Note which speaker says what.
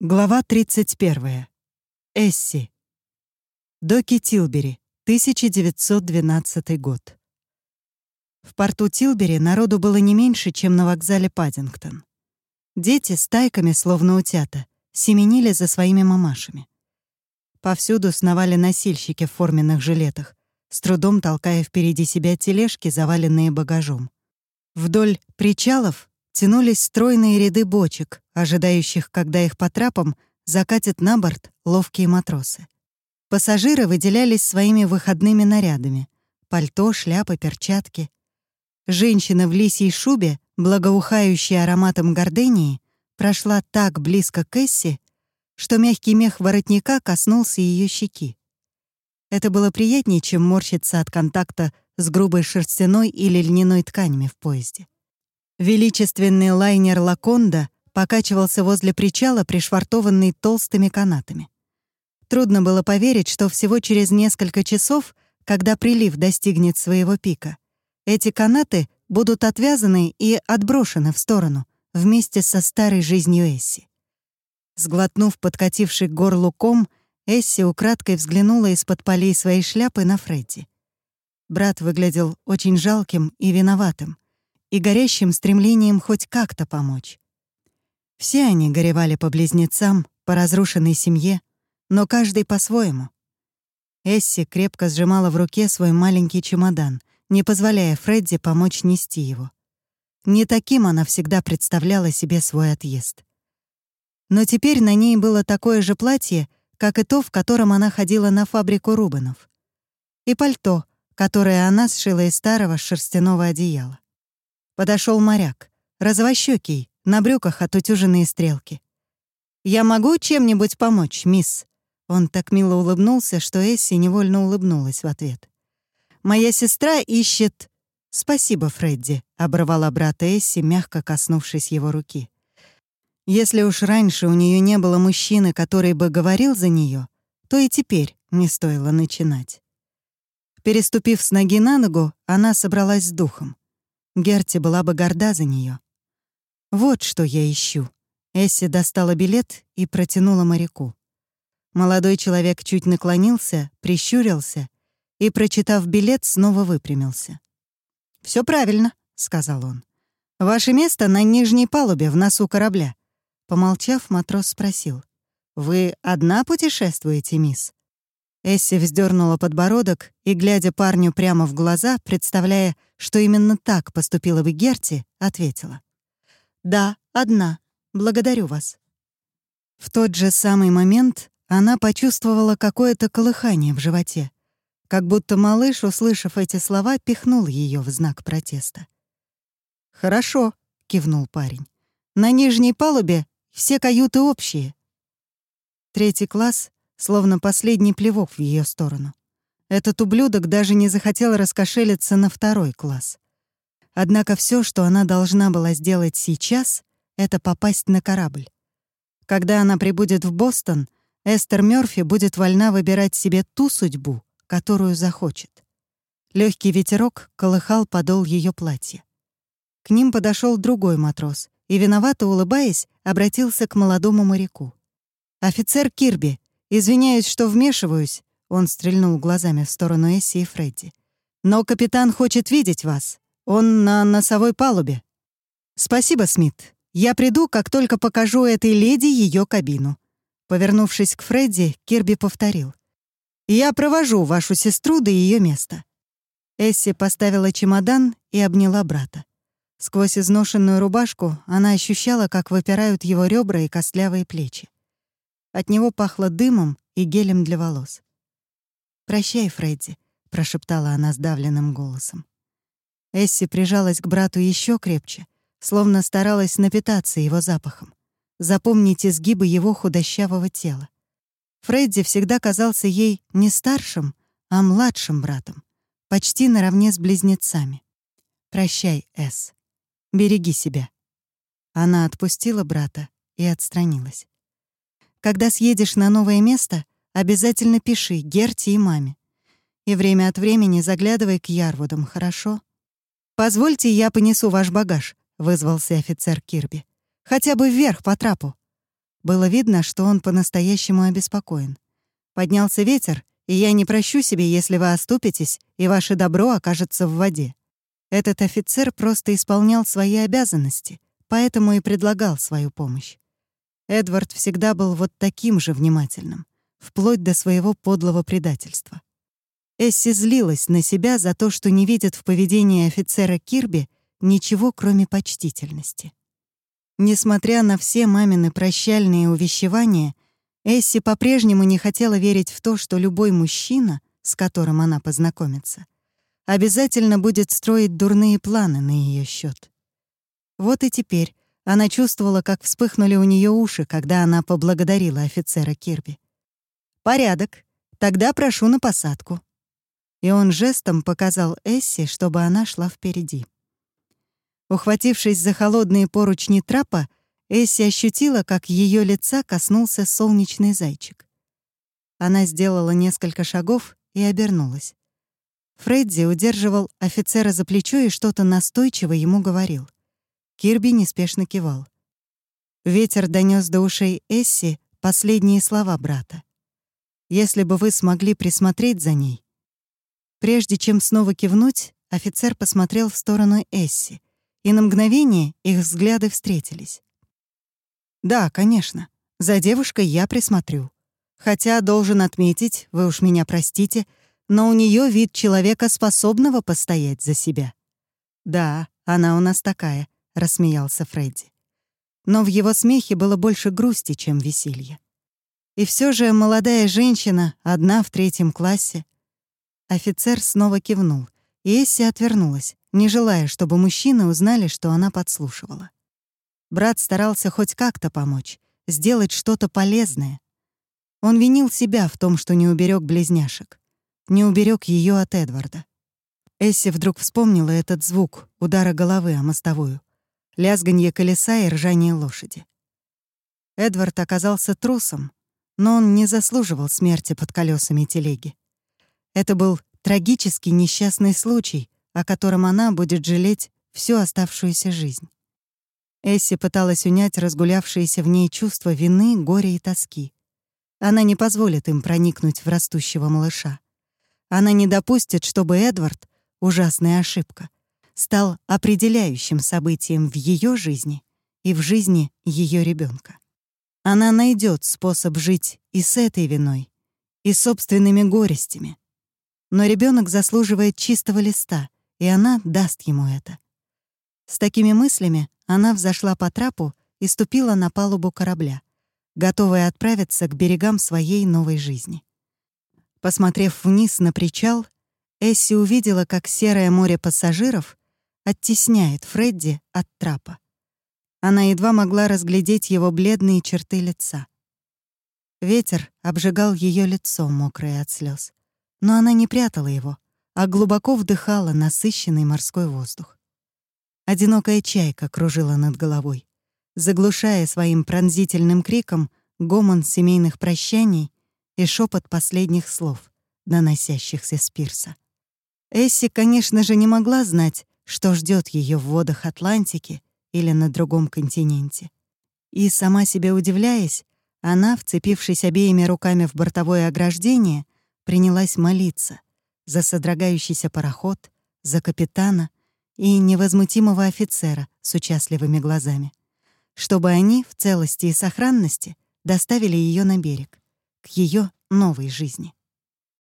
Speaker 1: Глава 31. Эсси. Доки Тилбери, 1912 год. В порту Тилбери народу было не меньше, чем на вокзале Паддингтон. Дети стайками, словно утята, семенили за своими мамашами. Повсюду сновали носильщики в форменных жилетах, с трудом толкая впереди себя тележки, заваленные багажом. Вдоль причалов тянулись стройные ряды бочек, ожидающих, когда их по трапам закатят на борт ловкие матросы. Пассажиры выделялись своими выходными нарядами — пальто, шляпы, перчатки. Женщина в лисьей шубе, благоухающая ароматом гордении, прошла так близко к Эсси, что мягкий мех воротника коснулся ее щеки. Это было приятнее, чем морщиться от контакта с грубой шерстяной или льняной тканями в поезде. Величественный лайнер «Лаконда» покачивался возле причала, пришвартованный толстыми канатами. Трудно было поверить, что всего через несколько часов, когда прилив достигнет своего пика, эти канаты будут отвязаны и отброшены в сторону вместе со старой жизнью Эсси. Сглотнув подкативший горлу ком, Эсси украдкой взглянула из-под полей своей шляпы на Фредди. Брат выглядел очень жалким и виноватым — и горящим стремлением хоть как-то помочь. Все они горевали по близнецам, по разрушенной семье, но каждый по-своему. Эсси крепко сжимала в руке свой маленький чемодан, не позволяя Фредди помочь нести его. Не таким она всегда представляла себе свой отъезд. Но теперь на ней было такое же платье, как и то, в котором она ходила на фабрику Рубанов. И пальто, которое она сшила из старого шерстяного одеяла. Подошел моряк, розовощёкий, на брюках отутюженные стрелки. «Я могу чем-нибудь помочь, мисс?» Он так мило улыбнулся, что Эсси невольно улыбнулась в ответ. «Моя сестра ищет...» «Спасибо, Фредди», — оборвала брата Эсси, мягко коснувшись его руки. Если уж раньше у нее не было мужчины, который бы говорил за нее, то и теперь не стоило начинать. Переступив с ноги на ногу, она собралась с духом. Герти была бы горда за нее. «Вот что я ищу». Эсси достала билет и протянула моряку. Молодой человек чуть наклонился, прищурился и, прочитав билет, снова выпрямился. Все правильно», — сказал он. «Ваше место на нижней палубе в носу корабля». Помолчав, матрос спросил. «Вы одна путешествуете, мисс?» Эсси вздернула подбородок и, глядя парню прямо в глаза, представляя, что именно так поступила бы Герти, ответила. «Да, одна. Благодарю вас». В тот же самый момент она почувствовала какое-то колыхание в животе, как будто малыш, услышав эти слова, пихнул ее в знак протеста. «Хорошо», — кивнул парень. «На нижней палубе все каюты общие». Третий класс словно последний плевок в ее сторону. Этот ублюдок даже не захотел раскошелиться на второй класс. Однако все, что она должна была сделать сейчас, это попасть на корабль. Когда она прибудет в Бостон, Эстер Мёрфи будет вольна выбирать себе ту судьбу, которую захочет. Легкий ветерок колыхал подол ее платья. К ним подошел другой матрос и, виновато улыбаясь, обратился к молодому моряку. «Офицер Кирби, «Извиняюсь, что вмешиваюсь», — он стрельнул глазами в сторону Эсси и Фредди. «Но капитан хочет видеть вас. Он на носовой палубе». «Спасибо, Смит. Я приду, как только покажу этой леди ее кабину». Повернувшись к Фредди, Кирби повторил. «Я провожу вашу сестру до ее места». Эсси поставила чемодан и обняла брата. Сквозь изношенную рубашку она ощущала, как выпирают его ребра и костлявые плечи. От него пахло дымом и гелем для волос. «Прощай, Фредди», — прошептала она сдавленным голосом. Эсси прижалась к брату еще крепче, словно старалась напитаться его запахом, запомнить изгибы его худощавого тела. Фредди всегда казался ей не старшим, а младшим братом, почти наравне с близнецами. «Прощай, Эс. Береги себя». Она отпустила брата и отстранилась. Когда съедешь на новое место, обязательно пиши Герти и маме. И время от времени заглядывай к Ярвудам, хорошо? «Позвольте, я понесу ваш багаж», — вызвался офицер Кирби. «Хотя бы вверх по трапу». Было видно, что он по-настоящему обеспокоен. Поднялся ветер, и я не прощу себе, если вы оступитесь, и ваше добро окажется в воде. Этот офицер просто исполнял свои обязанности, поэтому и предлагал свою помощь. Эдвард всегда был вот таким же внимательным, вплоть до своего подлого предательства. Эсси злилась на себя за то, что не видит в поведении офицера Кирби ничего, кроме почтительности. Несмотря на все мамины прощальные увещевания, Эсси по-прежнему не хотела верить в то, что любой мужчина, с которым она познакомится, обязательно будет строить дурные планы на ее счет. Вот и теперь она чувствовала, как вспыхнули у нее уши, когда она поблагодарила офицера Кирби. «Порядок. Тогда прошу на посадку». И он жестом показал Эсси, чтобы она шла впереди. Ухватившись за холодные поручни трапа, Эсси ощутила, как ее лица коснулся солнечный зайчик. Она сделала несколько шагов и обернулась. Фредди удерживал офицера за плечо и что-то настойчиво ему говорил. Кирби неспешно кивал. Ветер донес до ушей Эсси последние слова брата. «Если бы вы смогли присмотреть за ней». Прежде чем снова кивнуть, офицер посмотрел в сторону Эсси, и на мгновение их взгляды встретились. «Да, конечно. За девушкой я присмотрю. Хотя, должен отметить, вы уж меня простите, но у нее вид человека, способного постоять за себя». «Да, она у нас такая», — рассмеялся Фредди. Но в его смехе было больше грусти, чем веселья. И все же молодая женщина, одна в третьем классе. Офицер снова кивнул, и Эсси отвернулась, не желая, чтобы мужчины узнали, что она подслушивала. Брат старался хоть как-то помочь, сделать что-то полезное. Он винил себя в том, что не уберег близняшек, не уберег ее от Эдварда. Эсси вдруг вспомнила этот звук удара головы о мостовую, лязганье колеса и ржание лошади. Эдвард оказался трусом, но он не заслуживал смерти под колесами телеги. Это был трагический несчастный случай, о котором она будет жалеть всю оставшуюся жизнь. Эсси пыталась унять разгулявшиеся в ней чувства вины, горя и тоски. Она не позволит им проникнуть в растущего малыша. Она не допустит, чтобы Эдвард, ужасная ошибка, стал определяющим событием в ее жизни и в жизни ее ребенка. Она найдет способ жить и с этой виной, и собственными горестями. Но ребенок заслуживает чистого листа — и она даст ему это. С такими мыслями она взошла по трапу и ступила на палубу корабля, готовая отправиться к берегам своей новой жизни. Посмотрев вниз на причал, Эсси увидела, как серое море пассажиров оттесняет Фредди от трапа. Она едва могла разглядеть его бледные черты лица. Ветер обжигал ее лицо, мокрое от слез, но она не прятала его — а глубоко вдыхала насыщенный морской воздух. Одинокая чайка кружила над головой, заглушая своим пронзительным криком гомон семейных прощаний и шепот последних слов, доносящихся с пирса. Эсси, конечно же, не могла знать, что ждет ее в водах Атлантики или на другом континенте. И, сама себе удивляясь, она, вцепившись обеими руками в бортовое ограждение, принялась молиться, за содрогающийся пароход, за капитана и невозмутимого офицера с участливыми глазами, чтобы они в целости и сохранности доставили ее на берег, к ее новой жизни.